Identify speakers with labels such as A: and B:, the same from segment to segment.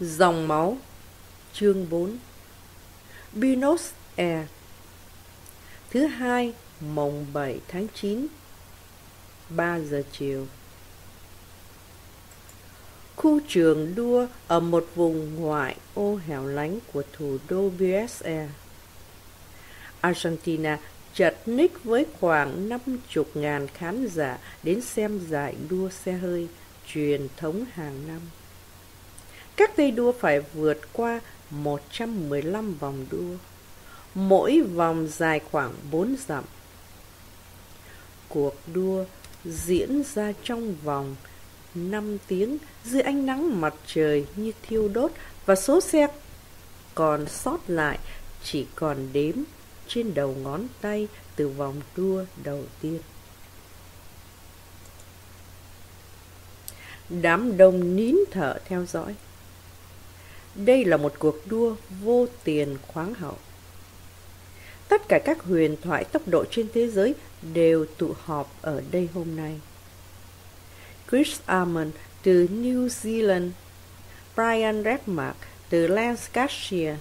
A: Dòng máu Chương 4 Buenos Aires Thứ hai, mồng 7 tháng 9 3 giờ chiều. Khu trường đua ở một vùng ngoại ô hẻo lánh của thủ đô Buenos Aires. Argentina chật ních với khoảng 50.000 khán giả đến xem giải đua xe hơi truyền thống hàng năm. Các tay đua phải vượt qua 115 vòng đua, mỗi vòng dài khoảng 4 dặm. Cuộc đua diễn ra trong vòng 5 tiếng dưới ánh nắng mặt trời như thiêu đốt và số xe còn sót lại chỉ còn đếm trên đầu ngón tay từ vòng đua đầu tiên. Đám đông nín thở theo dõi. Đây là một cuộc đua vô tiền khoáng hậu. Tất cả các huyền thoại tốc độ trên thế giới đều tụ họp ở đây hôm nay. Chris Armand từ New Zealand, Brian Redmark từ Lancashire,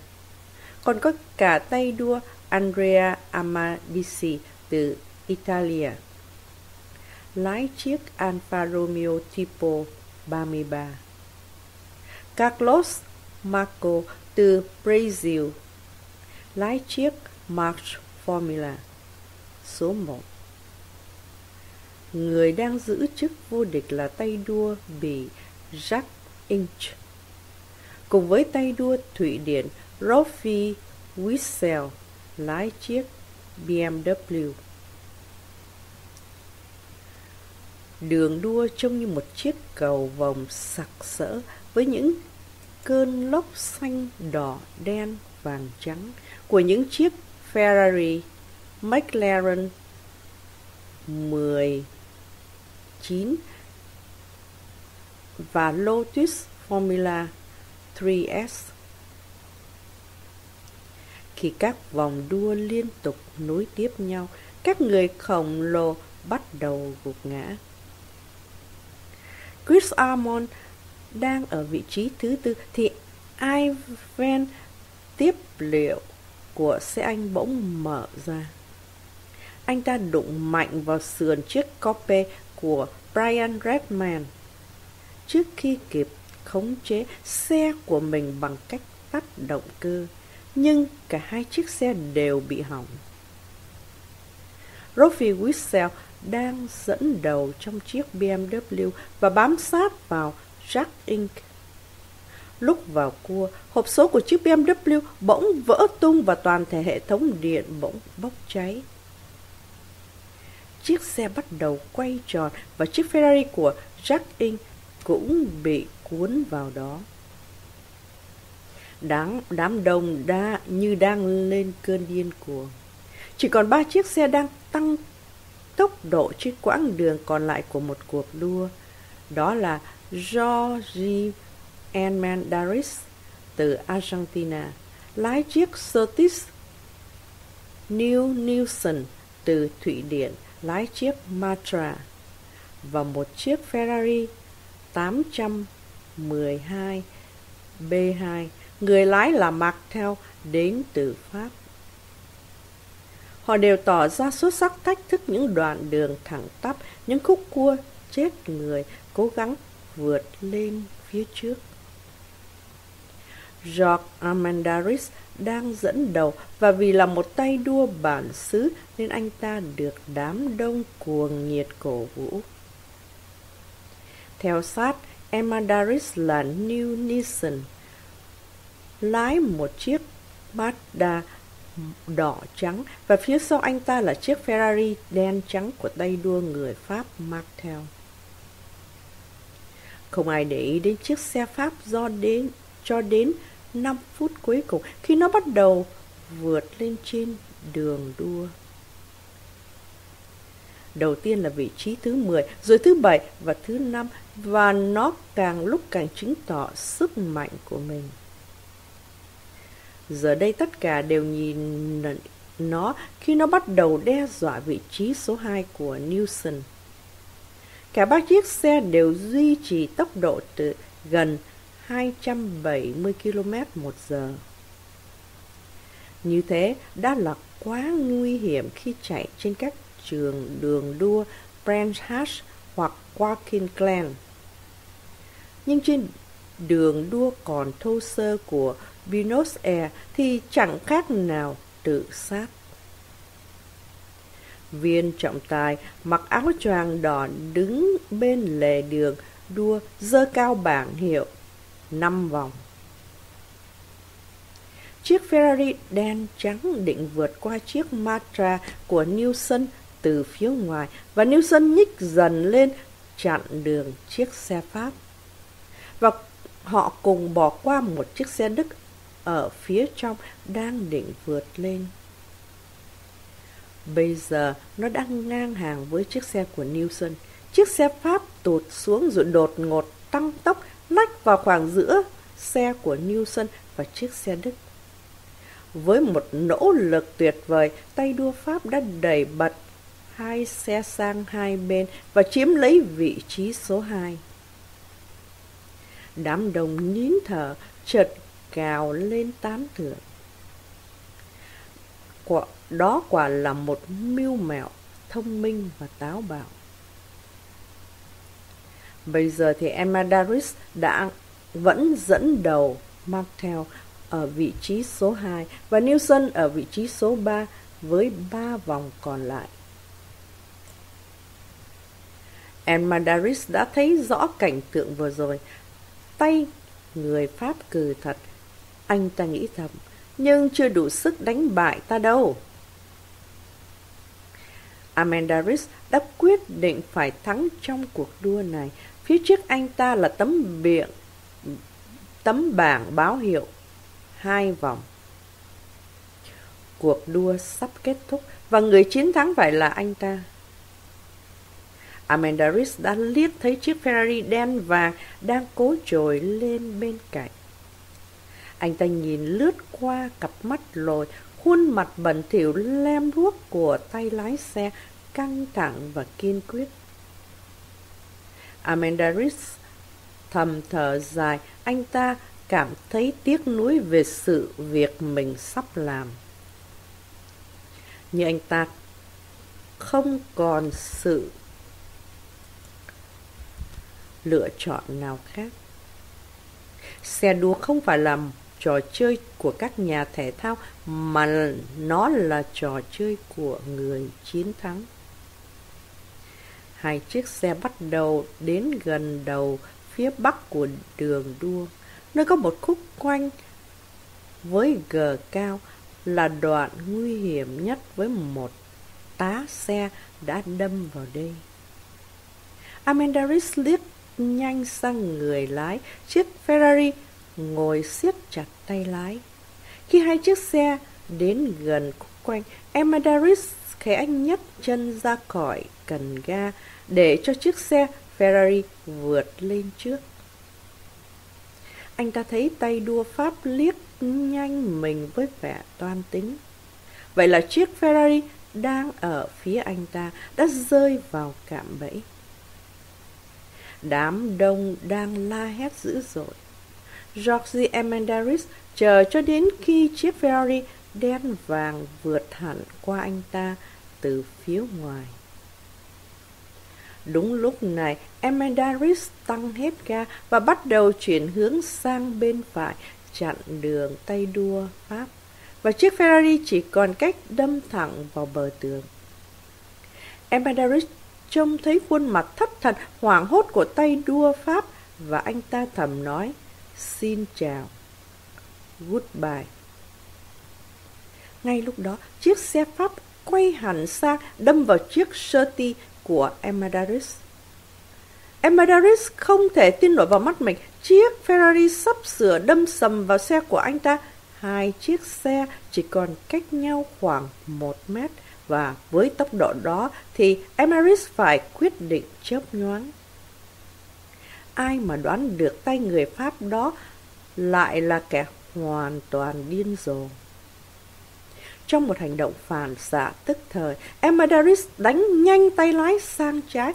A: còn có cả tay đua Andrea Amadisi từ Italia. Lái chiếc Alfa Romeo Tipo 33. Carlos Marco từ Brazil. Lái chiếc March Formula số 1. Người đang giữ chức vô địch là tay đua Bỉ Jack Inch. Cùng với tay đua Thụy Điển Rolfi Wissel lái chiếc BMW. Đường đua trông như một chiếc cầu vòng sặc sỡ với những cơn lốc xanh, đỏ, đen, vàng trắng của những chiếc Ferrari, McLaren 19 và Lotus Formula 3S. Khi các vòng đua liên tục nối tiếp nhau, các người khổng lồ bắt đầu gục ngã. Chris Armon đang ở vị trí thứ tư thì Ivan tiếp liệu của xe anh bỗng mở ra. Anh ta đụng mạnh vào sườn chiếc cope của Brian Redman. Trước khi kịp khống chế xe của mình bằng cách tắt động cơ, nhưng cả hai chiếc xe đều bị hỏng. Robbie Wissel đang dẫn đầu trong chiếc BMW và bám sát vào Jack Inc. Lúc vào cua, hộp số của chiếc BMW bỗng vỡ tung và toàn thể hệ thống điện bỗng bốc cháy. Chiếc xe bắt đầu quay tròn và chiếc Ferrari của Jack Inc. cũng bị cuốn vào đó. Đám đám đông đã như đang lên cơn điên cuồng. Chỉ còn ba chiếc xe đang tăng tốc độ trên quãng đường còn lại của một cuộc đua. Đó là Jorge Armendaris từ Argentina, lái chiếc Surtees New Nielsen từ Thụy Điển, lái chiếc Matra và một chiếc Ferrari 812 B2, người lái là Martel đến từ Pháp. Họ đều tỏ ra xuất sắc thách thức những đoạn đường thẳng tắp, những khúc cua chết người, cố gắng vượt lên phía trước. George Amandaris đang dẫn đầu và vì là một tay đua bản xứ nên anh ta được đám đông cuồng nhiệt cổ vũ. Theo sát, Amandaris là New Nissan, lái một chiếc Mazda đỏ trắng và phía sau anh ta là chiếc Ferrari đen trắng của tay đua người Pháp Martel. Không ai để ý đến chiếc xe Pháp do đến cho đến 5 phút cuối cùng khi nó bắt đầu vượt lên trên đường đua. Đầu tiên là vị trí thứ 10, rồi thứ 7 và thứ 5 và nó càng lúc càng chứng tỏ sức mạnh của mình. Giờ đây tất cả đều nhìn nó khi nó bắt đầu đe dọa vị trí số 2 của Newson. Cả ba chiếc xe đều duy trì tốc độ từ gần 270 km một giờ. Như thế đã là quá nguy hiểm khi chạy trên các trường đường đua Branch Hatch hoặc Watkins Glen. Nhưng trên đường đua còn thô sơ của Buenos Aires thì chẳng khác nào tự sát. Viên trọng tài, mặc áo choàng đỏ đứng bên lề đường, đua dơ cao bảng hiệu, năm vòng. Chiếc Ferrari đen trắng định vượt qua chiếc Matra của Newson từ phía ngoài và Newson nhích dần lên chặn đường chiếc xe Pháp. Và họ cùng bỏ qua một chiếc xe Đức ở phía trong đang định vượt lên. Bây giờ nó đang ngang hàng với chiếc xe của Newson. Chiếc xe Pháp tụt xuống rồi đột ngột tăng tốc lách vào khoảng giữa xe của Newson và chiếc xe Đức. Với một nỗ lực tuyệt vời, tay đua Pháp đã đẩy bật hai xe sang hai bên và chiếm lấy vị trí số hai. Đám đông nín thở, chợt cào lên tán thưởng. Quả, đó quả là một mưu mẹo thông minh và táo bạo. Bây giờ thì Emma Daris đã vẫn dẫn đầu Martel ở vị trí số 2 và Newson ở vị trí số 3 với 3 vòng còn lại. Emma Daris đã thấy rõ cảnh tượng vừa rồi. Tay người Pháp cừ thật. Anh ta nghĩ thầm, nhưng chưa đủ sức đánh bại ta đâu. Amandaris đã quyết định phải thắng trong cuộc đua này. Phía trước anh ta là tấm biển, tấm bảng báo hiệu hai vòng. Cuộc đua sắp kết thúc và người chiến thắng phải là anh ta. Amandaris đã liếc thấy chiếc Ferrari đen vàng đang cố trồi lên bên cạnh. Anh ta nhìn lướt qua cặp mắt lồi, khuôn mặt bẩn thỉu lem ruốc của tay lái xe căng thẳng và kiên quyết. Amandaris thầm thở dài, anh ta cảm thấy tiếc nuối về sự việc mình sắp làm. Nhưng anh ta không còn sự lựa chọn nào khác. Xe đua không phải là trò chơi của các nhà thể thao mà nó là trò chơi của người chiến thắng. Hai chiếc xe bắt đầu đến gần đầu phía bắc của đường đua, nơi có một khúc quanh với gờ cao là đoạn nguy hiểm nhất với một tá xe đã đâm vào đây. Amendaris liếc nhanh sang người lái, chiếc Ferrari ngồi siết chặt tay lái. Khi hai chiếc xe đến gần khúc quanh, Amadaris khẽ nhấc chân ra khỏi cần ga để cho chiếc xe Ferrari vượt lên trước. Anh ta thấy tay đua Pháp liếc nhanh mình với vẻ toan tính. Vậy là chiếc Ferrari đang ở phía anh ta đã rơi vào cạm bẫy. Đám đông đang la hét dữ dội. Georgie Emendaris chờ cho đến khi chiếc Ferrari đen vàng vượt hẳn qua anh ta từ phía ngoài. Đúng lúc này, Emendaris tăng hết ga và bắt đầu chuyển hướng sang bên phải, chặn đường tay đua Pháp. Và chiếc Ferrari chỉ còn cách đâm thẳng vào bờ tường. Emendaris trông thấy khuôn mặt thất thần, hoảng hốt của tay đua Pháp và anh ta thầm nói, xin chào, goodbye. Ngay lúc đó, chiếc xe Pháp quay hẳn sang đâm vào chiếc Surti của Emadaris. Emadaris không thể tin nổi vào mắt mình, chiếc Ferrari sắp sửa đâm sầm vào xe của anh ta. Hai chiếc xe chỉ còn cách nhau khoảng một mét và với tốc độ đó thì Emirates phải quyết định chớp nhoáng. Ai mà đoán được tay người Pháp đó lại là kẻ hoàn toàn điên rồ. Trong một hành động phản xạ tức thời, Emadaris đánh nhanh tay lái sang trái,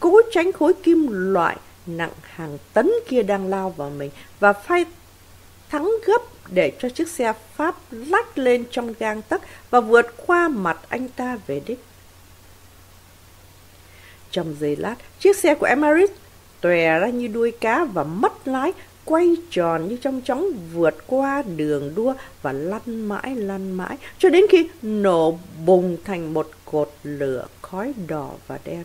A: cố tránh khối kim loại nặng hàng tấn kia đang lao vào mình và phai thắng gấp để cho chiếc xe Pháp lách lên trong gang tấc và vượt qua mặt anh ta về đích. Trong giây lát, chiếc xe của Emmerich tòe ra như đuôi cá và mất lái, quay tròn như trong chóng vượt qua đường đua và lăn mãi lăn mãi cho đến khi nổ bùng thành một cột lửa khói đỏ và đen.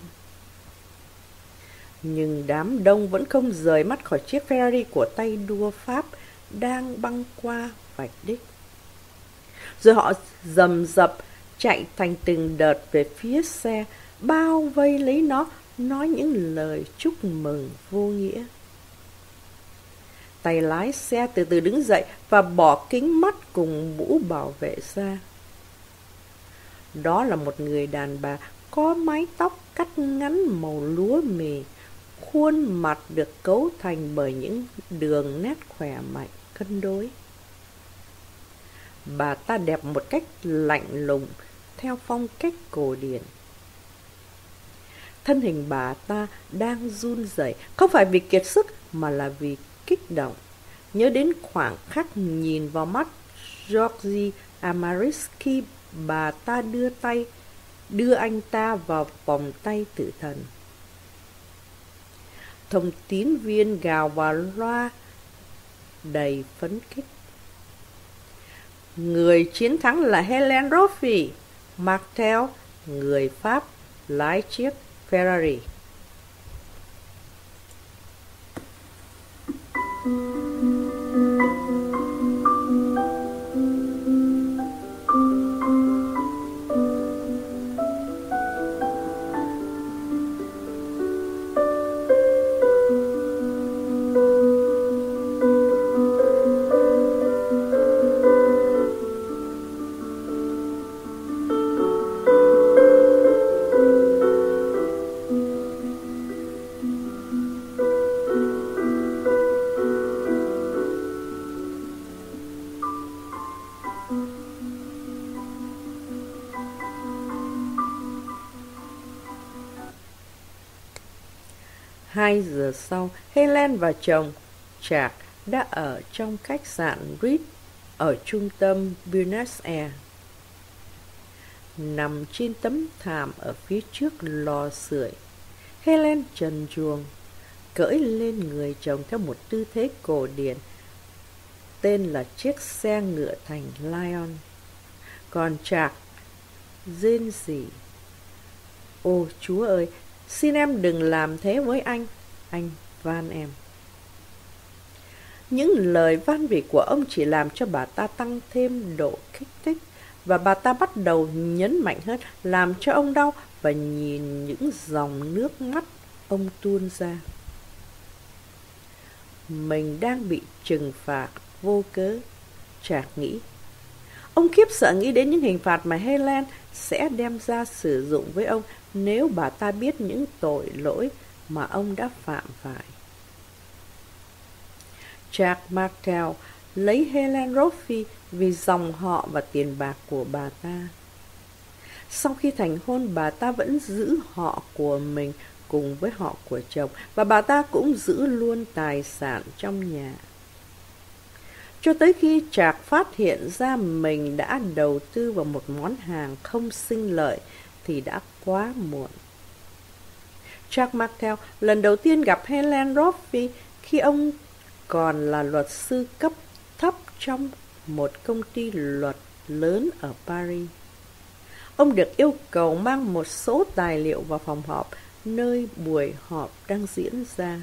A: Nhưng đám đông vẫn không rời mắt khỏi chiếc Ferrari của tay đua Pháp đang băng qua vạch đích. Rồi họ dầm dập chạy thành từng đợt về phía xe, bao vây lấy nó, nói những lời chúc mừng vô nghĩa. Tay lái xe từ từ đứng dậy và bỏ kính mắt cùng mũ bảo vệ ra. Đó là một người đàn bà có mái tóc cắt ngắn màu lúa mì, khuôn mặt được cấu thành bởi những đường nét khỏe mạnh, cân đối. Bà ta đẹp một cách lạnh lùng, theo phong cách cổ điển. Thân hình bà ta đang run rẩy, không phải vì kiệt sức mà là vì kích động. Nhớ đến khoảng khắc nhìn vào mắt Georgy Amaris khi bà ta đưa tay, đưa anh ta vào vòng tay tử thần. Thông tín viên gào vào loa đầy phấn khích. Người chiến thắng là Helen Roffey, Martel, người Pháp, lái chiếc Ferrari. Hai giờ sau, Helen và chồng, Jack, đã ở trong khách sạn Ritz ở trung tâm Buenos Aires. Nằm trên tấm thảm ở phía trước lò sưởi, Helen trần chuồng, cởi lên người chồng theo một tư thế cổ điển, tên là chiếc xe ngựa thành Lion. Còn Jack, rên rỉ. Ô chúa ơi, Xin em đừng làm thế với anh, anh van em. Những lời van vỉ của ông chỉ làm cho bà ta tăng thêm độ kích thích và bà ta bắt đầu nhấn mạnh hơn làm cho ông đau và nhìn những dòng nước mắt ông tuôn ra. Mình đang bị trừng phạt vô cớ, chạc nghĩ. Ông khiếp sợ nghĩ đến những hình phạt mà Helen sẽ đem ra sử dụng với ông nếu bà ta biết những tội lỗi mà ông đã phạm phải. Jack Martel lấy Helen Roffey vì dòng họ và tiền bạc của bà ta. Sau khi thành hôn, bà ta vẫn giữ họ của mình cùng với họ của chồng và bà ta cũng giữ luôn tài sản trong nhà. Cho tới khi Trạc phát hiện ra mình đã đầu tư vào một món hàng không sinh lợi thì đã quá muộn. Jack Martel lần đầu tiên gặp Helen Roffey khi ông còn là luật sư cấp thấp trong một công ty luật lớn ở Paris. Ông được yêu cầu mang một số tài liệu vào phòng họp nơi buổi họp đang diễn ra.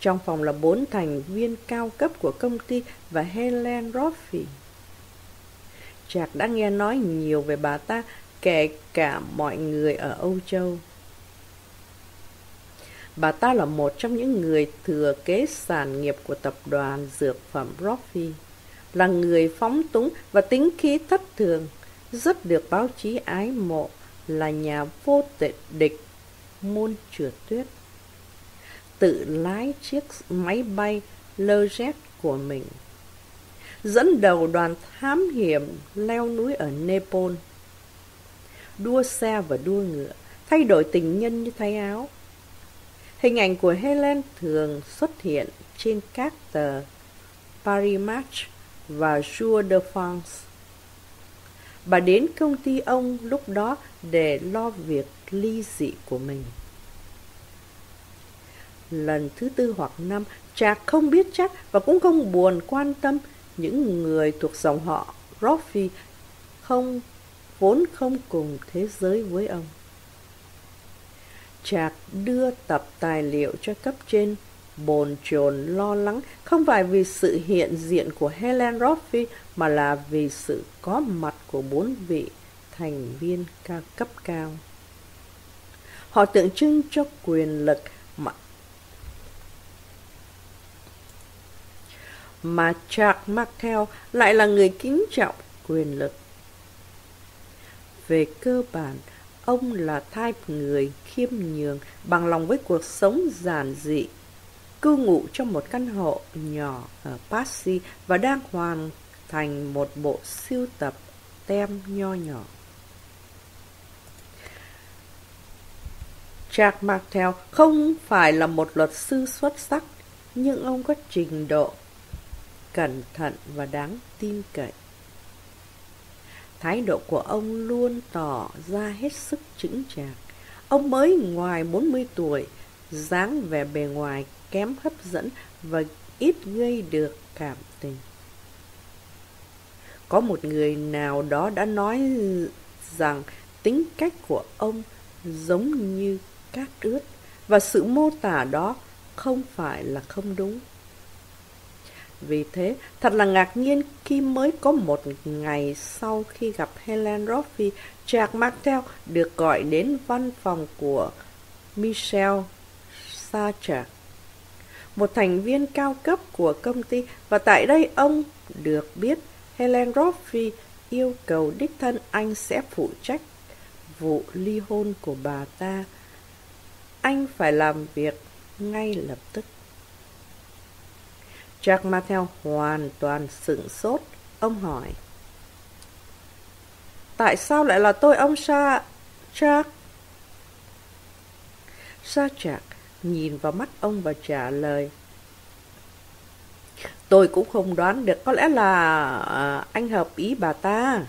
A: Trong phòng là bốn thành viên cao cấp của công ty và Helen Roffey. Jack đã nghe nói nhiều về bà ta kể cả mọi người ở Âu Châu. Bà ta là một trong những người thừa kế sản nghiệp của tập đoàn dược phẩm Roffey, là người phóng túng và tính khí thất thường, rất được báo chí ái mộ, là nhà vô tệ địch môn trượt tuyết. Tự lái chiếc máy bay Learjet của mình. Dẫn đầu đoàn thám hiểm leo núi ở Nepal đua xe và đua ngựa, thay đổi tình nhân như thay áo. Hình ảnh của Helen thường xuất hiện trên các tờ Paris Match và Jour de France. Bà đến công ty ông lúc đó để lo việc ly dị của mình. Lần thứ tư hoặc năm, cha không biết chắc và cũng không buồn quan tâm những người thuộc dòng họ Roffy không vốn không cùng thế giới với ông. Trạc đưa tập tài liệu cho cấp trên, bồn chồn lo lắng không phải vì sự hiện diện của Helen Roffey mà là vì sự có mặt của bốn vị thành viên cao cấp cao. Họ tượng trưng cho quyền lực mà mà Charles Martel lại là người kính trọng quyền lực. Về cơ bản, ông là type người khiêm nhường, bằng lòng với cuộc sống giản dị, cư ngụ trong một căn hộ nhỏ ở Passy và đang hoàn thành một bộ siêu tập tem nho nhỏ. Jack Martel không phải là một luật sư xuất sắc, nhưng ông có trình độ cẩn thận và đáng tin cậy. Thái độ của ông luôn tỏ ra hết sức chững chạc. Ông mới ngoài 40 tuổi, dáng vẻ bề ngoài kém hấp dẫn và ít gây được cảm tình. Có một người nào đó đã nói rằng tính cách của ông giống như cát ướt và sự mô tả đó không phải là không đúng. Vì thế, thật là ngạc nhiên khi mới có một ngày sau khi gặp Helen Roffey, Jack Martel được gọi đến văn phòng của Michel Sartre, một thành viên cao cấp của công ty, và tại đây ông được biết Helen Roffey yêu cầu đích thân anh sẽ phụ trách vụ ly hôn của bà ta. Anh phải làm việc ngay lập tức. Jack Martel hoàn toàn sửng sốt. Ông hỏi. Tại sao lại là tôi ông Sa... Jack? Sa Jack nhìn vào mắt ông và trả lời. Tôi cũng không đoán được, có lẽ là à, anh hợp ý bà ta.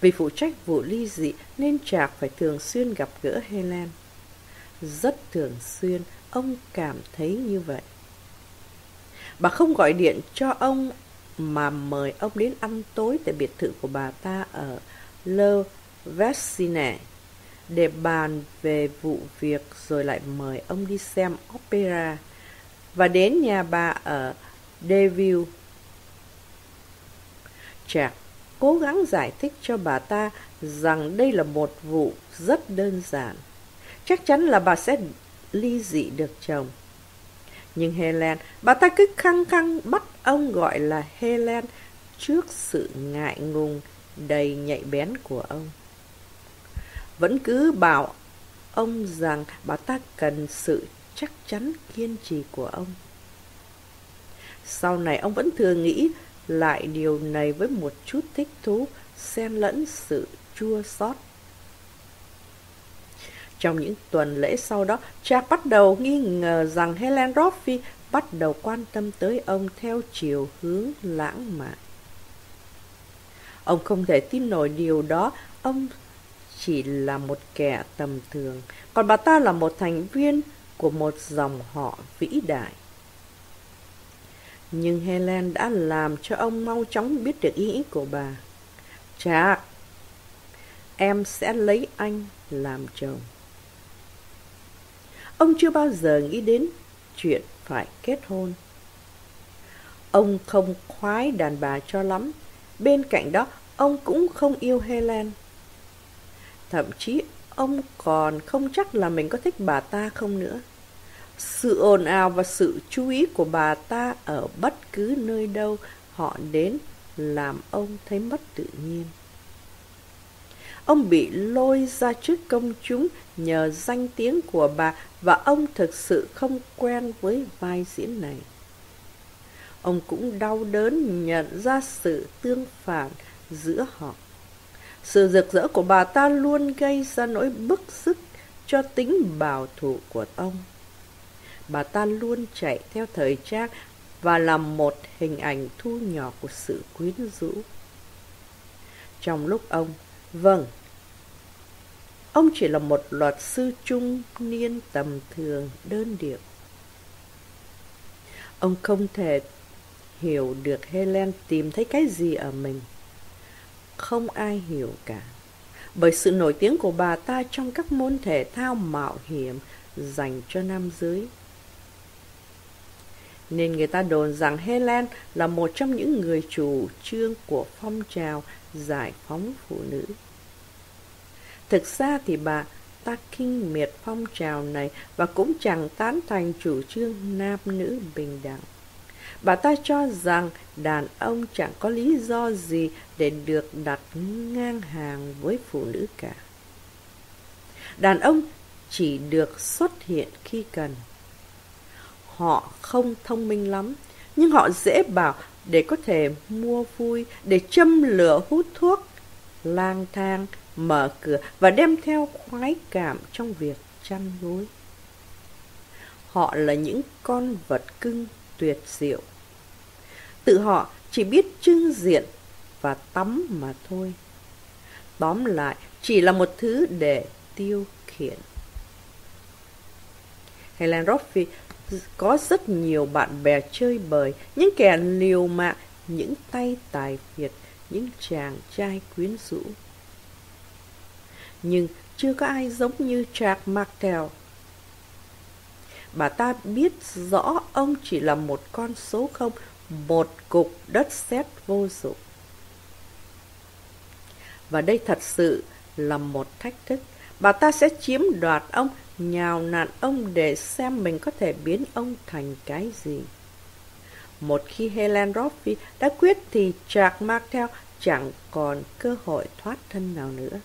A: Vì phụ trách vụ ly dị nên Trạc phải thường xuyên gặp gỡ Helen. Rất thường xuyên, ông cảm thấy như vậy. Bà không gọi điện cho ông, mà mời ông đến ăn tối tại biệt thự của bà ta ở Le Vecine để bàn về vụ việc rồi lại mời ông đi xem opera và đến nhà bà ở Deville. Jack cố gắng giải thích cho bà ta rằng đây là một vụ rất đơn giản. Chắc chắn là bà sẽ ly dị được chồng. Nhưng Helen, bà ta cứ khăng khăng bắt ông gọi là Helen trước sự ngại ngùng đầy nhạy bén của ông. Vẫn cứ bảo ông rằng bà ta cần sự chắc chắn kiên trì của ông. Sau này ông vẫn thường nghĩ lại điều này với một chút thích thú, xen lẫn sự chua xót. Trong những tuần lễ sau đó, Jack bắt đầu nghi ngờ rằng Helen Roffey bắt đầu quan tâm tới ông theo chiều hướng lãng mạn. Ông không thể tin nổi điều đó, ông chỉ là một kẻ tầm thường, còn bà ta là một thành viên của một dòng họ vĩ đại. Nhưng Helen đã làm cho ông mau chóng biết được ý nghĩ của bà. Chà, em sẽ lấy anh làm chồng. Ông chưa bao giờ nghĩ đến chuyện phải kết hôn. Ông không khoái đàn bà cho lắm. Bên cạnh đó, ông cũng không yêu Helen. Thậm chí, ông còn không chắc là mình có thích bà ta không nữa. Sự ồn ào và sự chú ý của bà ta ở bất cứ nơi đâu họ đến làm ông thấy mất tự nhiên. Ông bị lôi ra trước công chúng nhờ danh tiếng của bà và ông thực sự không quen với vai diễn này. Ông cũng đau đớn nhận ra sự tương phản giữa họ. Sự rực rỡ của bà ta luôn gây ra nỗi bức xúc cho tính bảo thủ của ông. Bà ta luôn chạy theo thời trang và làm một hình ảnh thu nhỏ của sự quyến rũ. Trong lúc ông, vâng, ông chỉ là một luật sư trung niên tầm thường, đơn điệu. Ông không thể hiểu được Helen tìm thấy cái gì ở mình. Không ai hiểu cả. Bởi sự nổi tiếng của bà ta trong các môn thể thao mạo hiểm dành cho nam giới. Nên người ta đồn rằng Helen là một trong những người chủ trương của phong trào giải phóng phụ nữ. Thực ra thì bà ta kinh miệt phong trào này và cũng chẳng tán thành chủ trương nam nữ bình đẳng. Bà ta cho rằng đàn ông chẳng có lý do gì để được đặt ngang hàng với phụ nữ cả. Đàn ông chỉ được xuất hiện khi cần. Họ không thông minh lắm, nhưng họ dễ bảo để có thể mua vui, để châm lửa hút thuốc, lang thang, mở cửa và đem theo khoái cảm trong việc chăn gối. Họ là những con vật cưng tuyệt diệu. Tự họ chỉ biết trưng diện và tắm mà thôi. Tóm lại, chỉ là một thứ để tiêu khiển. Helen Roffey có rất nhiều bạn bè chơi bời, những kẻ liều mạng, những tay tài Việt, những chàng trai quyến rũ. Nhưng chưa có ai giống như Jack Martel. Bà ta biết rõ ông chỉ là một con số không, một cục đất sét vô dụng. Và đây thật sự là một thách thức. Bà ta sẽ chiếm đoạt ông nhào nặn ông để xem mình có thể biến ông thành cái gì. Một khi Helen Roffey đã quyết thì Jack Martel chẳng còn cơ hội thoát thân nào nữa.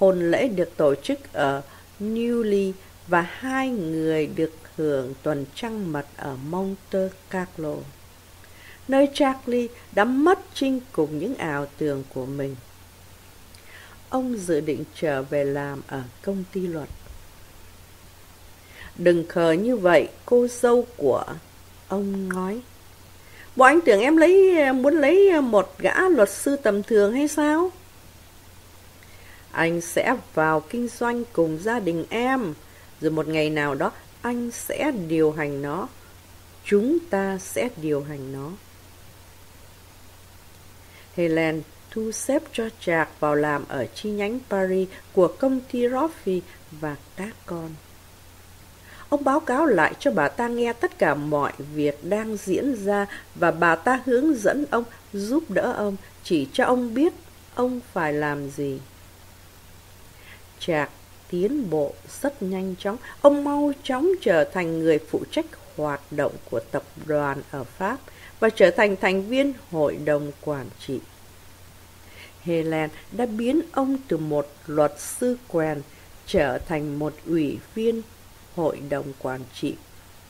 A: Hôn lễ được tổ chức ở Newly và hai người được hưởng tuần trăng mật ở Monte Carlo, nơi Charlie đã mất trinh cùng những ảo tưởng của mình ông dự định trở về làm ở công ty luật. Đừng khờ như vậy, cô dâu của ông nói. Bộ anh tưởng em lấy muốn lấy một gã luật sư tầm thường hay sao? Anh sẽ vào kinh doanh cùng gia đình em, rồi một ngày nào đó anh sẽ điều hành nó. Chúng ta sẽ điều hành nó. Helen thu xếp cho Trạc vào làm ở chi nhánh Paris của công ty Roffy và các con. Ông báo cáo lại cho bà ta nghe tất cả mọi việc đang diễn ra và bà ta hướng dẫn ông, giúp đỡ ông, chỉ cho ông biết ông phải làm gì. Trạc tiến bộ rất nhanh chóng, ông mau chóng trở thành người phụ trách hoạt động của tập đoàn ở Pháp và trở thành thành viên hội đồng quản trị. Helen đã biến ông từ một luật sư quen trở thành một ủy viên hội đồng quản trị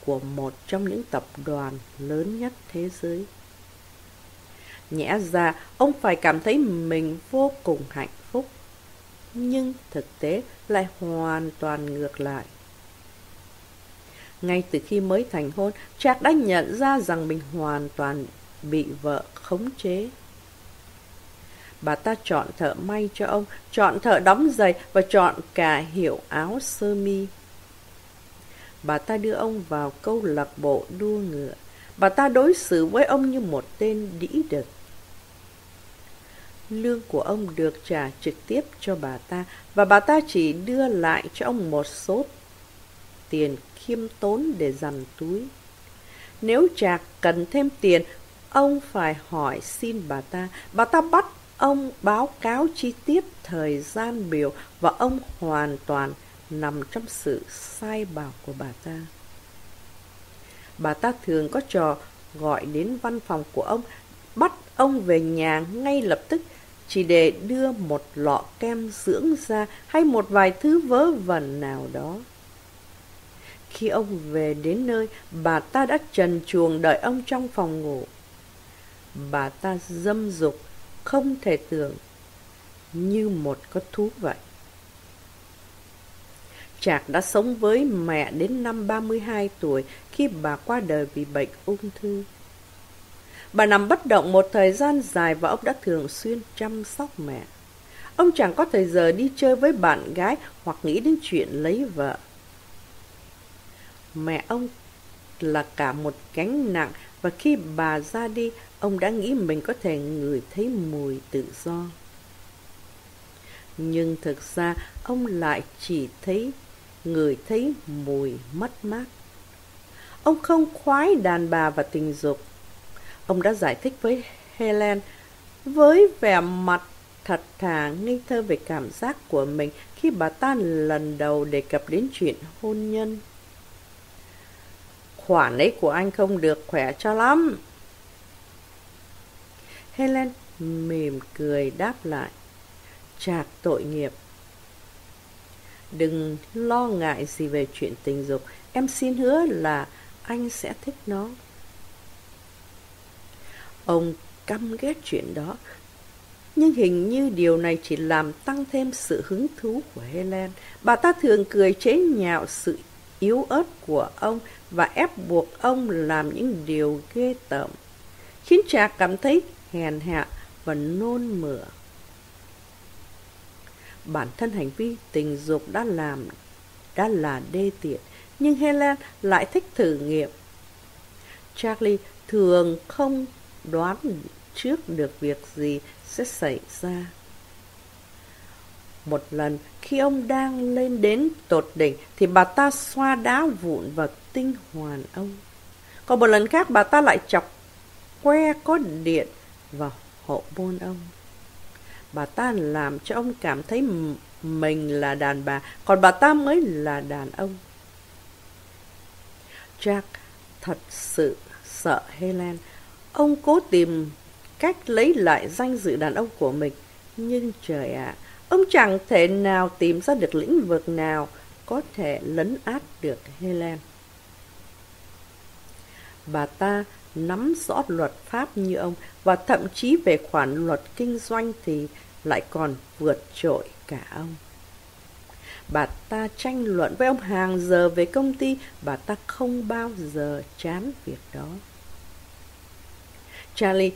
A: của một trong những tập đoàn lớn nhất thế giới. Nhẽ ra ông phải cảm thấy mình vô cùng hạnh nhưng thực tế lại hoàn toàn ngược lại. Ngay từ khi mới thành hôn, Jack đã nhận ra rằng mình hoàn toàn bị vợ khống chế. Bà ta chọn thợ may cho ông, chọn thợ đóng giày và chọn cả hiệu áo sơ mi. Bà ta đưa ông vào câu lạc bộ đua ngựa. Bà ta đối xử với ông như một tên đĩ đực. Lương của ông được trả trực tiếp cho bà ta và bà ta chỉ đưa lại cho ông một số tiền khiêm tốn để dằn túi. Nếu Trạc cần thêm tiền, ông phải hỏi xin bà ta. Bà ta bắt Ông báo cáo chi tiết thời gian biểu và ông hoàn toàn nằm trong sự sai bảo của bà ta. Bà ta thường có trò gọi đến văn phòng của ông, bắt ông về nhà ngay lập tức chỉ để đưa một lọ kem dưỡng da hay một vài thứ vớ vẩn nào đó. Khi ông về đến nơi, bà ta đã trần chuồng đợi ông trong phòng ngủ. Bà ta dâm dục không thể tưởng như một con thú vậy Trạc đã sống với mẹ đến năm 32 tuổi khi bà qua đời vì bệnh ung thư. Bà nằm bất động một thời gian dài và ông đã thường xuyên chăm sóc mẹ. Ông chẳng có thời giờ đi chơi với bạn gái hoặc nghĩ đến chuyện lấy vợ. Mẹ ông là cả một gánh nặng và khi bà ra đi, ông đã nghĩ mình có thể ngửi thấy mùi tự do. Nhưng thực ra ông lại chỉ thấy người thấy mùi mất mát. Ông không khoái đàn bà và tình dục. Ông đã giải thích với Helen, với vẻ mặt thật thà ngây thơ về cảm giác của mình khi bà ta lần đầu đề cập đến chuyện hôn nhân. Khoản ấy của anh không được khỏe cho lắm. Helen mỉm cười đáp lại. Chạc tội nghiệp. Đừng lo ngại gì về chuyện tình dục. Em xin hứa là anh sẽ thích nó. Ông căm ghét chuyện đó. Nhưng hình như điều này chỉ làm tăng thêm sự hứng thú của Helen. Bà ta thường cười chế nhạo sự yếu ớt của ông và ép buộc ông làm những điều ghê tởm, khiến cha cảm thấy hèn hạ và nôn mửa. Bản thân hành vi tình dục đã làm đã là đê tiện, nhưng Helen lại thích thử nghiệm. Charlie thường không đoán trước được việc gì sẽ xảy ra. Một lần, khi ông đang lên đến tột đỉnh, thì bà ta xoa đá vụn vào tinh hoàn ông. Còn một lần khác, bà ta lại chọc que có điện vào hộ môn ông. Bà ta làm cho ông cảm thấy mình là đàn bà, còn bà ta mới là đàn ông. Jack thật sự sợ Helen. Ông cố tìm cách lấy lại danh dự đàn ông của mình. Nhưng trời ạ, à, ông chẳng thể nào tìm ra được lĩnh vực nào có thể lấn át được Helen. Bà ta nắm rõ luật pháp như ông và thậm chí về khoản luật kinh doanh thì lại còn vượt trội cả ông. Bà ta tranh luận với ông hàng giờ về công ty, bà ta không bao giờ chán việc đó. Charlie,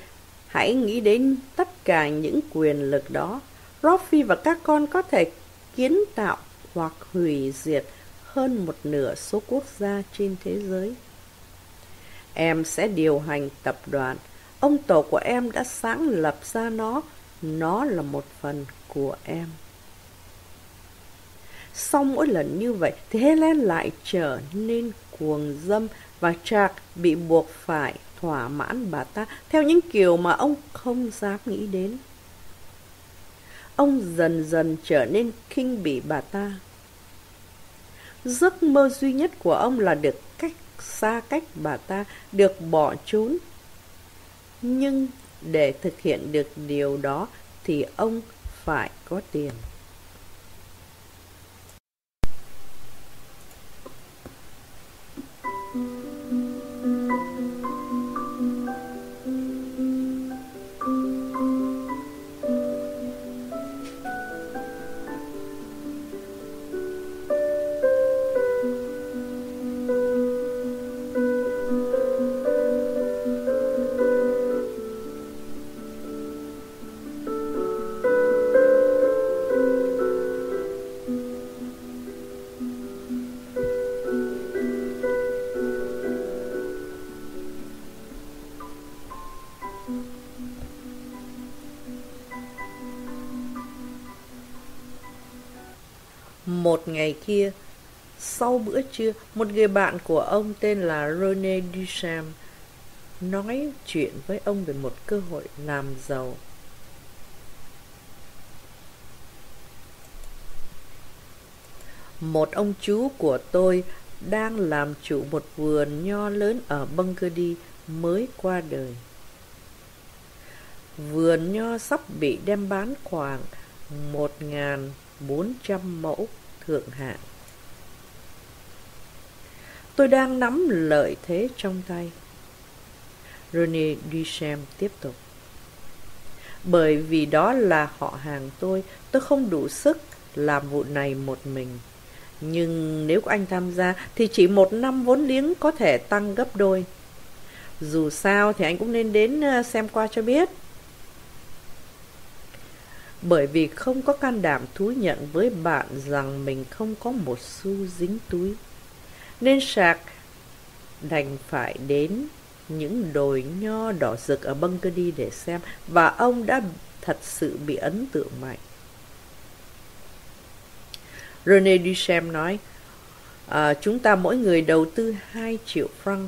A: hãy nghĩ đến tất cả những quyền lực đó. Roffy và các con có thể kiến tạo hoặc hủy diệt hơn một nửa số quốc gia trên thế giới. Em sẽ điều hành tập đoàn. Ông tổ của em đã sáng lập ra nó. Nó là một phần của em. Sau mỗi lần như vậy thì Helen lại trở nên cuồng dâm và Jack bị buộc phải thỏa mãn bà ta theo những kiểu mà ông không dám nghĩ đến. Ông dần dần trở nên khinh bỉ bà ta. Giấc mơ duy nhất của ông là được cách xa cách bà ta, được bỏ trốn. Nhưng để thực hiện được điều đó thì ông phải có tiền. Trưa, một người bạn của ông tên là René Duchamp nói chuyện với ông về một cơ hội làm giàu. Một ông chú của tôi đang làm chủ một vườn nho lớn ở Bungary mới qua đời. Vườn nho sắp bị đem bán khoảng một bốn trăm mẫu thượng hạng. Tôi đang nắm lợi thế trong tay. René Duchamp tiếp tục. Bởi vì đó là họ hàng tôi, tôi không đủ sức làm vụ này một mình. Nhưng nếu có anh tham gia thì chỉ một năm vốn liếng có thể tăng gấp đôi. Dù sao thì anh cũng nên đến ờ, xem qua cho biết. Bởi vì không có can đảm thú nhận với bạn rằng mình không có một xu dính túi. Nên Sạc đành phải đến những đồi nho đỏ rực ở Bunkerdy để xem và ông đã thật sự bị ấn tượng mạnh. René Duchem nói, à, chúng ta mỗi người đầu tư 2 triệu franc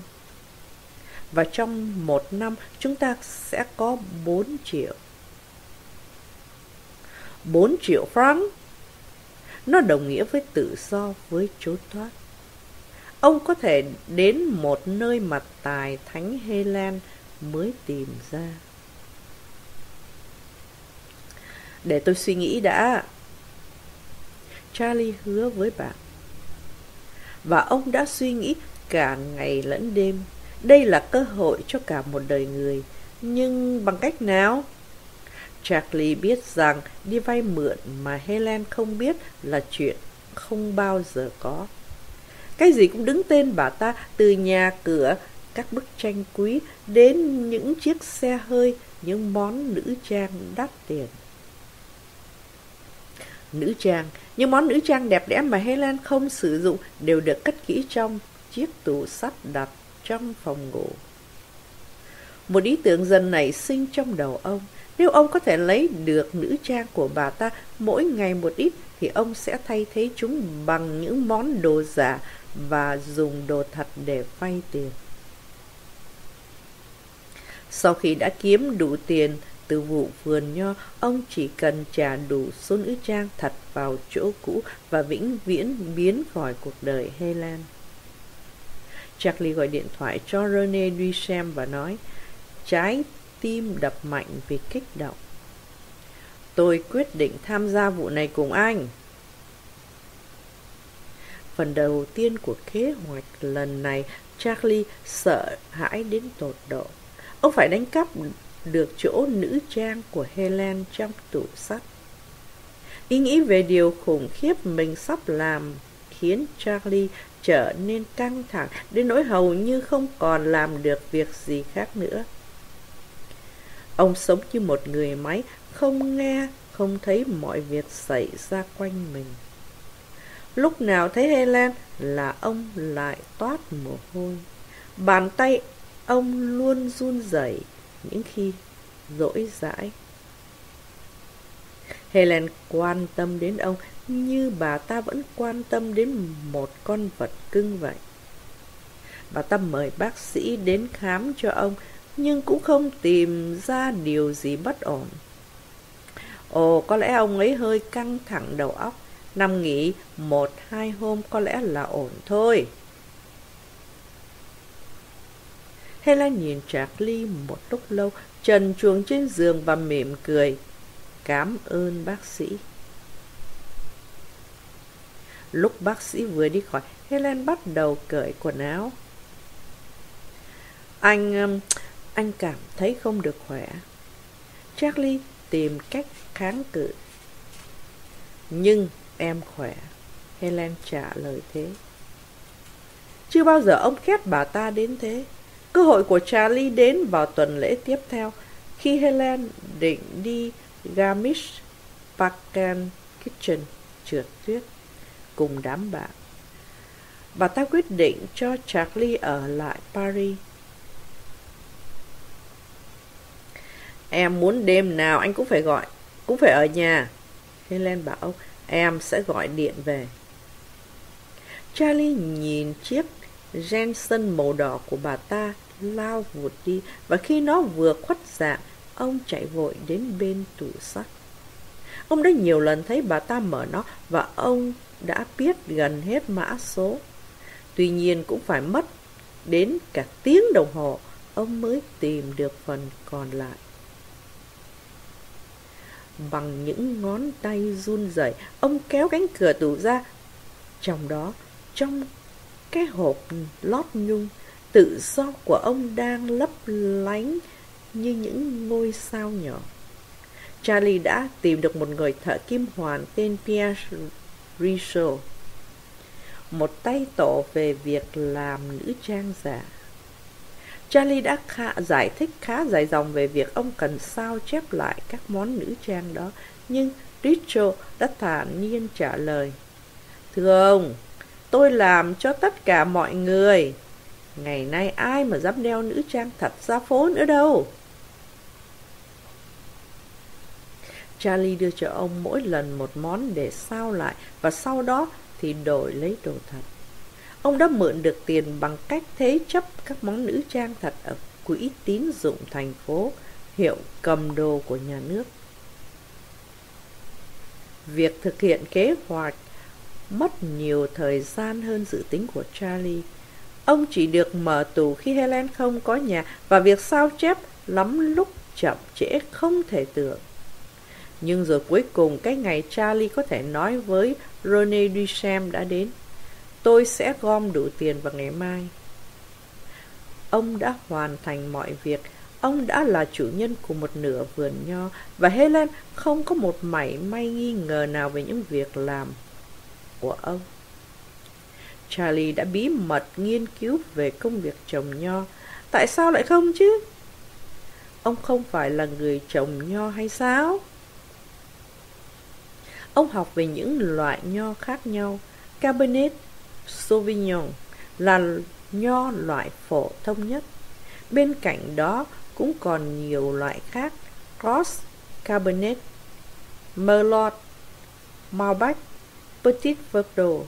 A: và trong một năm chúng ta sẽ có 4 triệu. 4 triệu franc. Nó đồng nghĩa với tự do với trốn thoát. Ông có thể đến một nơi mà tài thánh Helen mới tìm ra. Để tôi suy nghĩ đã. Charlie hứa với bạn. Và ông đã suy nghĩ cả ngày lẫn đêm. Đây là cơ hội cho cả một đời người. Nhưng bằng cách nào? Charlie biết rằng đi vay mượn mà Helen không biết là chuyện không bao giờ có. Cái gì cũng đứng tên bà ta từ nhà cửa, các bức tranh quý đến những chiếc xe hơi, những món nữ trang đắt tiền. Nữ trang, những món nữ trang đẹp đẽ mà Helen không sử dụng đều được cất kỹ trong chiếc tủ sắt đặt trong phòng ngủ. Một ý tưởng dần nảy sinh trong đầu ông. Nếu ông có thể lấy được nữ trang của bà ta mỗi ngày một ít, thì ông sẽ thay thế chúng bằng những món đồ giả và dùng đồ thật để vay tiền. Sau khi đã kiếm đủ tiền từ vụ vườn nho, ông chỉ cần trả đủ số nữ trang thật vào chỗ cũ và vĩnh viễn biến khỏi cuộc đời Helen. Charlie gọi điện thoại cho René xem và nói, trái tim đập mạnh vì kích động. Tôi quyết định tham gia vụ này cùng anh. Phần đầu tiên của kế hoạch lần này, Charlie sợ hãi đến tột độ. Ông phải đánh cắp được chỗ nữ trang của Helen trong tủ sắt. Ý nghĩ về điều khủng khiếp mình sắp làm khiến Charlie trở nên căng thẳng đến nỗi hầu như không còn làm được việc gì khác nữa. Ông sống như một người máy, không nghe, không thấy mọi việc xảy ra quanh mình. Lúc nào thấy Helen là ông lại toát mồ hôi. Bàn tay ông luôn run rẩy những khi dỗi dãi. Helen quan tâm đến ông như bà ta vẫn quan tâm đến một con vật cưng vậy. Bà ta mời bác sĩ đến khám cho ông, nhưng cũng không tìm ra điều gì bất ổn. Ồ, có lẽ ông ấy hơi căng thẳng đầu óc, nằm nghỉ một hai hôm có lẽ là ổn thôi. Helen nhìn Charlie một lúc lâu, trần chuồng trên giường và mỉm cười. Cảm ơn bác sĩ. Lúc bác sĩ vừa đi khỏi, Helen bắt đầu cởi quần áo. Anh... Um, anh cảm thấy không được khỏe. Charlie tìm cách kháng cự. Nhưng em khỏe. Helen trả lời thế. Chưa bao giờ ông khét bà ta đến thế. Cơ hội của Charlie đến vào tuần lễ tiếp theo, khi Helen định đi Gamish Parken Kitchen trượt tuyết cùng đám bạn. Bà ta quyết định cho Charlie ở lại Paris. Em muốn đêm nào anh cũng phải gọi, cũng phải ở nhà. Helen bảo em sẽ gọi điện về. Charlie nhìn chiếc Jensen màu đỏ của bà ta lao vụt đi và khi nó vừa khuất dạng, ông chạy vội đến bên tủ sắt. Ông đã nhiều lần thấy bà ta mở nó và ông đã biết gần hết mã số. Tuy nhiên cũng phải mất đến cả tiếng đồng hồ ông mới tìm được phần còn lại. Bằng những ngón tay run rẩy, ông kéo cánh cửa tủ ra. Trong đó, trong cái hộp lót nhung, tự do của ông đang lấp lánh như những ngôi sao nhỏ. Charlie đã tìm được một người thợ kim hoàn tên Pierre Richaud. một tay tổ về việc làm nữ trang giả. Charlie đã khá, giải thích khá dài dòng về việc ông cần sao chép lại các món nữ trang đó, nhưng Rachel đã thản nhiên trả lời. Thưa ông, tôi làm cho tất cả mọi người. Ngày nay ai mà dám đeo nữ trang thật ra phố nữa đâu. Charlie đưa cho ông mỗi lần một món để sao lại và sau đó thì đổi lấy đồ thật. Ông đã mượn được tiền bằng cách thế chấp các món nữ trang thật ở quỹ tín dụng thành phố, hiệu cầm đồ của nhà nước. Việc thực hiện kế hoạch mất nhiều thời gian hơn dự tính của Charlie. Ông chỉ được mở tù khi Helen không có nhà và việc sao chép lắm lúc chậm trễ không thể tưởng. Nhưng rồi cuối cùng cái ngày Charlie có thể nói với Rene Duchamp đã đến. Tôi sẽ gom đủ tiền vào ngày mai. Ông đã hoàn thành mọi việc. Ông đã là chủ nhân của một nửa vườn nho và Helen không có một mảy may nghi ngờ nào về những việc làm của ông. Charlie đã bí mật nghiên cứu về công việc trồng nho. Tại sao lại không chứ? Ông không phải là người trồng nho hay sao? Ông học về những loại nho khác nhau. Cabernet Sauvignon là nho loại phổ thông nhất. Bên cạnh đó cũng còn nhiều loại khác. Cross, Cabernet, Merlot, Malbec, Petit Verdot.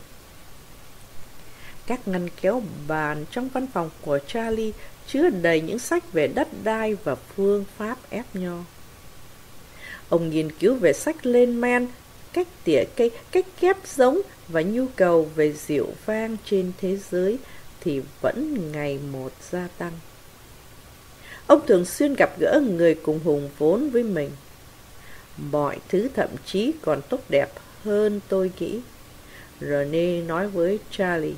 A: Các ngăn kéo bàn trong văn phòng của Charlie chứa đầy những sách về đất đai và phương pháp ép nho. Ông nghiên cứu về sách lên men, cách tỉa cây, cách ghép giống và nhu cầu về rượu vang trên thế giới thì vẫn ngày một gia tăng. Ông thường xuyên gặp gỡ người cùng hùng vốn với mình. Mọi thứ thậm chí còn tốt đẹp hơn tôi nghĩ. Rene nói với Charlie,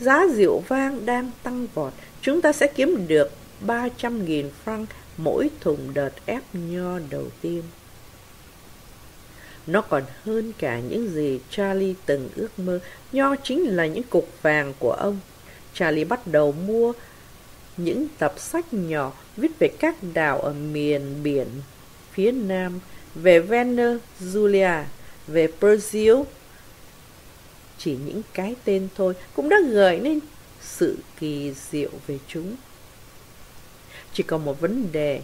A: giá rượu vang đang tăng vọt, chúng ta sẽ kiếm được 300.000 franc mỗi thùng đợt ép nho đầu tiên. Nó còn hơn cả những gì Charlie từng ước mơ. Nho chính là những cục vàng của ông. Charlie bắt đầu mua những tập sách nhỏ viết về các đảo ở miền biển phía nam, về Venezuela, về Brazil. Chỉ những cái tên thôi cũng đã gợi nên sự kỳ diệu về chúng. Chỉ còn một vấn đề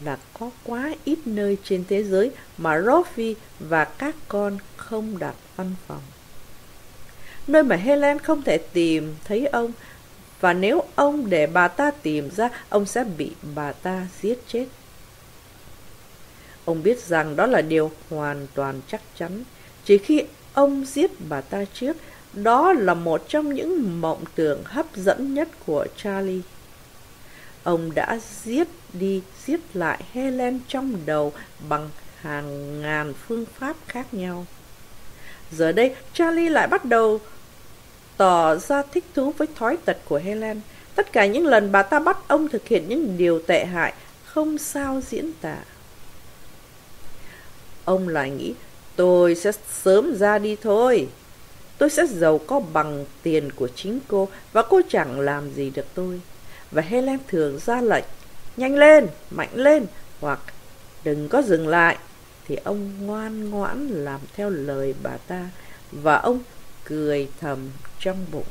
A: là có quá ít nơi trên thế giới mà Rofi và các con không đặt văn phòng. Nơi mà Helen không thể tìm thấy ông và nếu ông để bà ta tìm ra, ông sẽ bị bà ta giết chết. Ông biết rằng đó là điều hoàn toàn chắc chắn. Chỉ khi ông giết bà ta trước, đó là một trong những mộng tưởng hấp dẫn nhất của Charlie. Ông đã giết đi giết lại Helen trong đầu bằng hàng ngàn phương pháp khác nhau. Giờ đây, Charlie lại bắt đầu tỏ ra thích thú với thói tật của Helen. Tất cả những lần bà ta bắt ông thực hiện những điều tệ hại, không sao diễn tả. Ông lại nghĩ, tôi sẽ sớm ra đi thôi. Tôi sẽ giàu có bằng tiền của chính cô và cô chẳng làm gì được tôi. Và Helen thường ra lệnh, nhanh lên, mạnh lên, hoặc đừng có dừng lại. Thì ông ngoan ngoãn làm theo lời bà ta, và ông cười thầm trong bụng.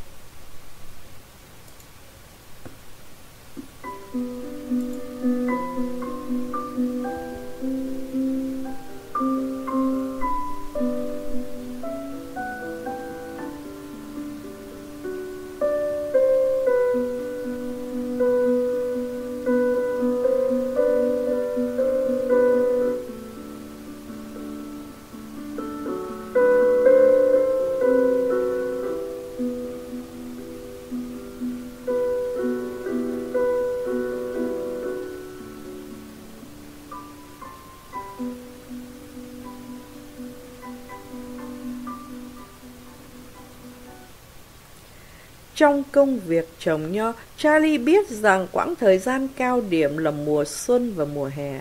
A: Trong công việc trồng nho, Charlie biết rằng quãng thời gian cao điểm là mùa xuân và mùa hè.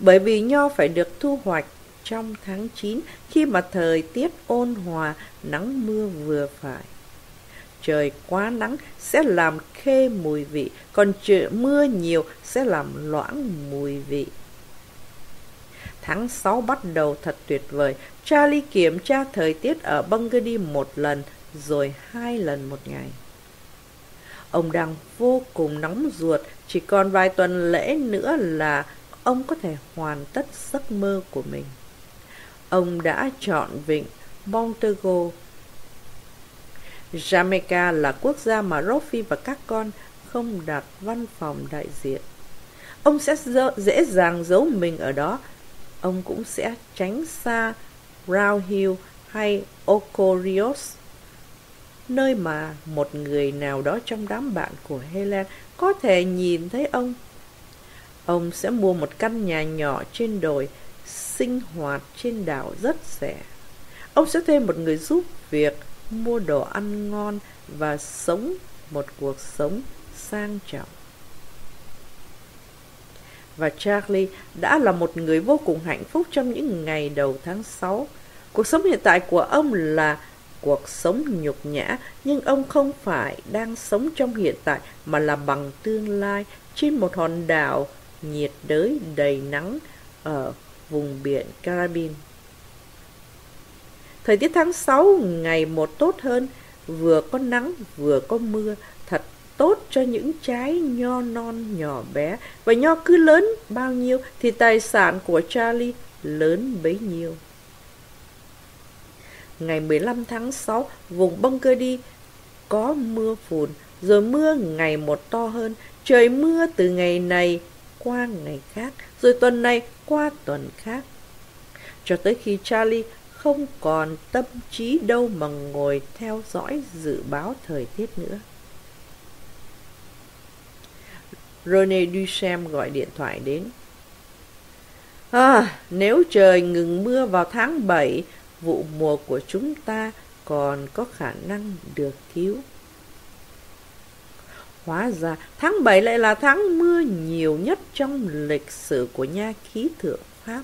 A: Bởi vì nho phải được thu hoạch trong tháng 9 khi mà thời tiết ôn hòa, nắng mưa vừa phải. trời quá nắng sẽ làm khê mùi vị, còn trời mưa nhiều sẽ làm loãng mùi vị. Tháng 6 bắt đầu thật tuyệt vời. Charlie kiểm tra thời tiết ở Bungardy một lần, rồi hai lần một ngày. Ông đang vô cùng nóng ruột, chỉ còn vài tuần lễ nữa là ông có thể hoàn tất giấc mơ của mình. Ông đã chọn vịnh Montego. Jamaica là quốc gia mà Rofi và các con không đặt văn phòng đại diện. Ông sẽ dễ dàng giấu mình ở đó. Ông cũng sẽ tránh xa Brown Hill hay Ocorios nơi mà một người nào đó trong đám bạn của Helen có thể nhìn thấy ông. Ông sẽ mua một căn nhà nhỏ trên đồi, sinh hoạt trên đảo rất rẻ. Ông sẽ thuê một người giúp việc, mua đồ ăn ngon và sống một cuộc sống sang trọng. Và Charlie đã là một người vô cùng hạnh phúc trong những ngày đầu tháng 6. Cuộc sống hiện tại của ông là cuộc sống nhục nhã, nhưng ông không phải đang sống trong hiện tại mà là bằng tương lai trên một hòn đảo nhiệt đới đầy nắng ở vùng biển Caribbean. Thời tiết tháng 6 ngày một tốt hơn, vừa có nắng vừa có mưa, thật tốt cho những trái nho non nhỏ bé và nho cứ lớn bao nhiêu thì tài sản của Charlie lớn bấy nhiêu. Ngày 15 tháng 6, vùng Bunkerdy có mưa phùn, rồi mưa ngày một to hơn. Trời mưa từ ngày này qua ngày khác, rồi tuần này qua tuần khác. Cho tới khi Charlie không còn tâm trí đâu mà ngồi theo dõi dự báo thời tiết nữa. Rene Duchamp gọi điện thoại đến. À, nếu trời ngừng mưa vào tháng 7, vụ mùa của chúng ta còn có khả năng được cứu. Hóa ra, tháng 7 lại là tháng mưa nhiều nhất trong lịch sử của nha khí thượng Pháp.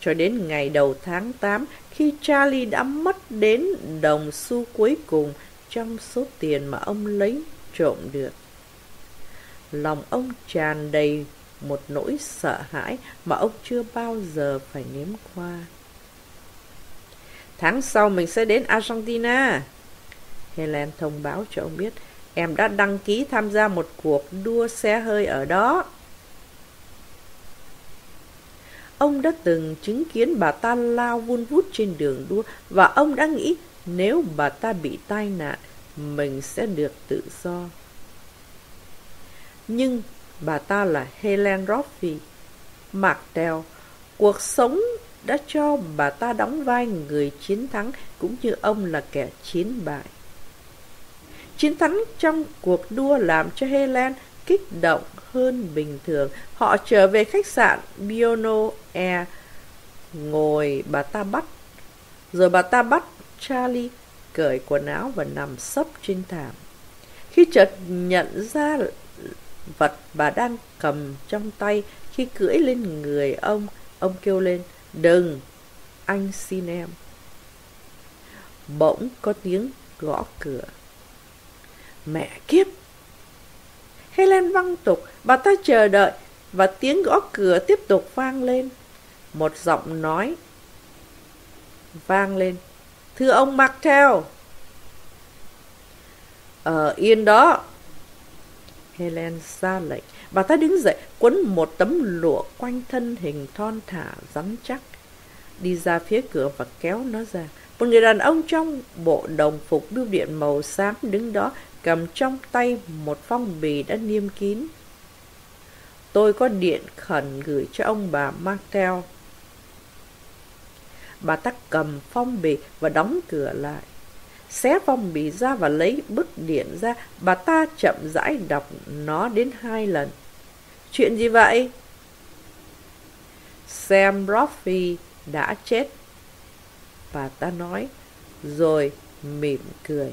A: Cho đến ngày đầu tháng 8 khi Charlie đã mất đến đồng xu cuối cùng trong số tiền mà ông lấy trộm được. Lòng ông tràn đầy một nỗi sợ hãi mà ông chưa bao giờ phải nếm qua. Tháng sau mình sẽ đến Argentina. Helen thông báo cho ông biết em đã đăng ký tham gia một cuộc đua xe hơi ở đó. Ông đã từng chứng kiến bà ta lao vun vút trên đường đua và ông đã nghĩ nếu bà ta bị tai nạn, mình sẽ được tự do. Nhưng bà ta là Helen Roffey, Martel, cuộc sống đã cho bà ta đóng vai người chiến thắng cũng như ông là kẻ chiến bại. Chiến thắng trong cuộc đua làm cho Helen kích động hơn bình thường. Họ trở về khách sạn Biono Air, ngồi bà ta bắt. Rồi bà ta bắt Charlie cởi quần áo và nằm sấp trên thảm. Khi chợt nhận ra vật bà đang cầm trong tay khi cưỡi lên người ông, ông kêu lên, Đừng, anh xin em. Bỗng có tiếng gõ cửa. Mẹ kiếp! Helen văng tục, bà ta chờ đợi và tiếng gõ cửa tiếp tục vang lên. Một giọng nói vang lên. Thưa ông mặc theo. Ở yên đó. Helen ra lệnh. Bà ta đứng dậy, quấn một tấm lụa quanh thân hình thon thả, rắn chắc. Đi ra phía cửa và kéo nó ra. Một người đàn ông trong bộ đồng phục bưu điện màu xám đứng đó, cầm trong tay một phong bì đã niêm kín. Tôi có điện khẩn gửi cho ông bà Martel. Bà ta cầm phong bì và đóng cửa lại xé phong bì ra và lấy bức điện ra, bà ta chậm rãi đọc nó đến hai lần. Chuyện gì vậy? Sam Roffey đã chết. Bà ta nói, rồi mỉm cười.